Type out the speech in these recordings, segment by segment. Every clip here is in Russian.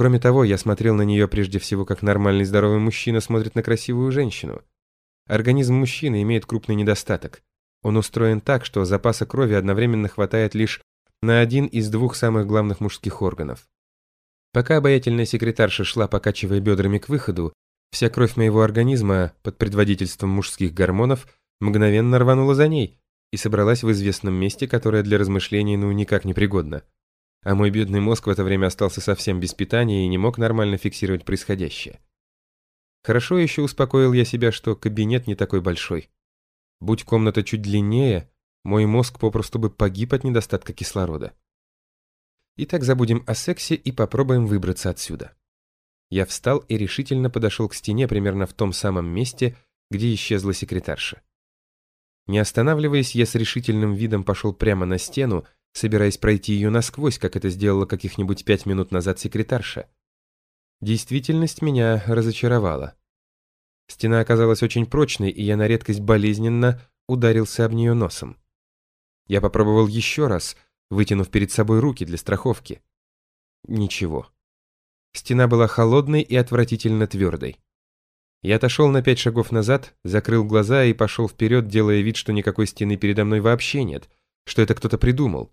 Кроме того, я смотрел на нее прежде всего как нормальный здоровый мужчина смотрит на красивую женщину. Организм мужчины имеет крупный недостаток. Он устроен так, что запаса крови одновременно хватает лишь на один из двух самых главных мужских органов. Пока обаятельная секретарша шла, покачивая бедрами к выходу, вся кровь моего организма под предводительством мужских гормонов мгновенно рванула за ней и собралась в известном месте, которое для размышлений ну никак не пригодно. А мой бедный мозг в это время остался совсем без питания и не мог нормально фиксировать происходящее. Хорошо еще успокоил я себя, что кабинет не такой большой. Будь комната чуть длиннее, мой мозг попросту бы погиб от недостатка кислорода. Итак, забудем о сексе и попробуем выбраться отсюда. Я встал и решительно подошел к стене примерно в том самом месте, где исчезла секретарша. Не останавливаясь, я с решительным видом пошел прямо на стену, собираясь пройти ее насквозь, как это сделала каких-нибудь пять минут назад секретарша. Действительность меня разочаровала. Стена оказалась очень прочной, и я на редкость болезненно ударился об нее носом. Я попробовал еще раз, вытянув перед собой руки для страховки. Ничего. Стена была холодной и отвратительно твердой. Я отошел на пять шагов назад, закрыл глаза и пошел вперед, делая вид, что никакой стены передо мной вообще нет, что это кто-то придумал.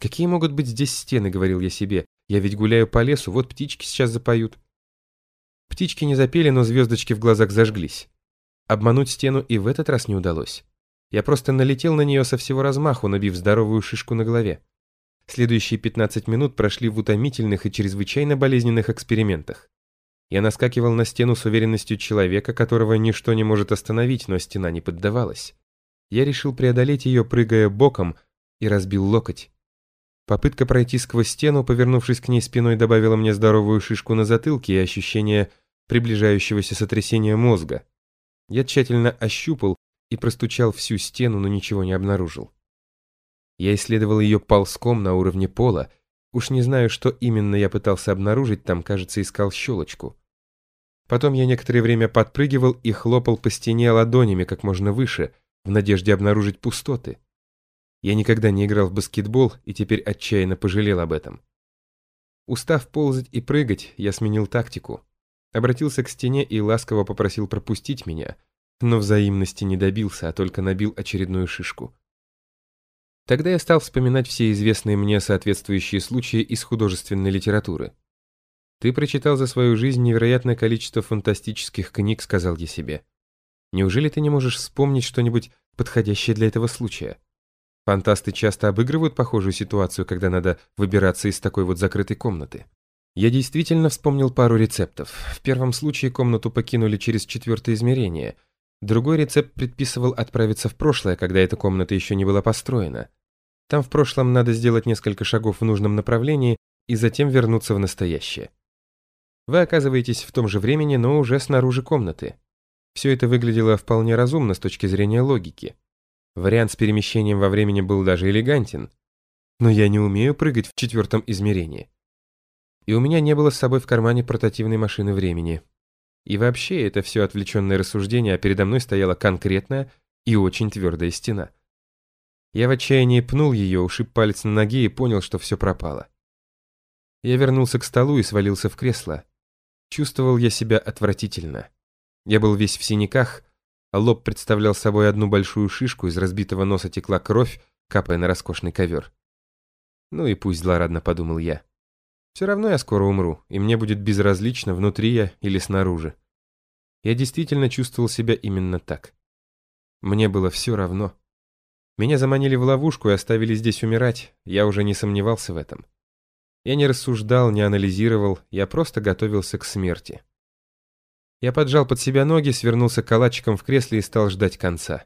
«Какие могут быть здесь стены?» — говорил я себе. «Я ведь гуляю по лесу, вот птички сейчас запоют». Птички не запели, но звездочки в глазах зажглись. Обмануть стену и в этот раз не удалось. Я просто налетел на нее со всего размаху, набив здоровую шишку на голове. Следующие 15 минут прошли в утомительных и чрезвычайно болезненных экспериментах. Я наскакивал на стену с уверенностью человека, которого ничто не может остановить, но стена не поддавалась. Я решил преодолеть ее, прыгая боком, и разбил локоть. Попытка пройти сквозь стену, повернувшись к ней спиной, добавила мне здоровую шишку на затылке и ощущение приближающегося сотрясения мозга. Я тщательно ощупал и простучал всю стену, но ничего не обнаружил. Я исследовал ее ползком на уровне пола, уж не знаю, что именно я пытался обнаружить, там, кажется, искал щелочку. Потом я некоторое время подпрыгивал и хлопал по стене ладонями как можно выше, в надежде обнаружить пустоты. Я никогда не играл в баскетбол и теперь отчаянно пожалел об этом. Устав ползать и прыгать, я сменил тактику. Обратился к стене и ласково попросил пропустить меня, но взаимности не добился, а только набил очередную шишку. Тогда я стал вспоминать все известные мне соответствующие случаи из художественной литературы. «Ты прочитал за свою жизнь невероятное количество фантастических книг», — сказал я себе. «Неужели ты не можешь вспомнить что-нибудь подходящее для этого случая?» Фантасты часто обыгрывают похожую ситуацию, когда надо выбираться из такой вот закрытой комнаты. Я действительно вспомнил пару рецептов. В первом случае комнату покинули через четвертое измерение — Другой рецепт предписывал отправиться в прошлое, когда эта комната еще не была построена. Там в прошлом надо сделать несколько шагов в нужном направлении и затем вернуться в настоящее. Вы оказываетесь в том же времени, но уже снаружи комнаты. Все это выглядело вполне разумно с точки зрения логики. Вариант с перемещением во времени был даже элегантен. Но я не умею прыгать в четвертом измерении. И у меня не было с собой в кармане портативной машины времени. И вообще, это все отвлеченное рассуждение, а передо мной стояла конкретная и очень твердая стена. Я в отчаянии пнул ее, ушиб палец на ноге и понял, что все пропало. Я вернулся к столу и свалился в кресло. Чувствовал я себя отвратительно. Я был весь в синяках, лоб представлял собой одну большую шишку, из разбитого носа текла кровь, капая на роскошный ковер. Ну и пусть злорадно подумал я. Все равно я скоро умру, и мне будет безразлично, внутри я или снаружи. Я действительно чувствовал себя именно так. Мне было все равно. Меня заманили в ловушку и оставили здесь умирать, я уже не сомневался в этом. Я не рассуждал, не анализировал, я просто готовился к смерти. Я поджал под себя ноги, свернулся калачиком в кресле и стал ждать конца.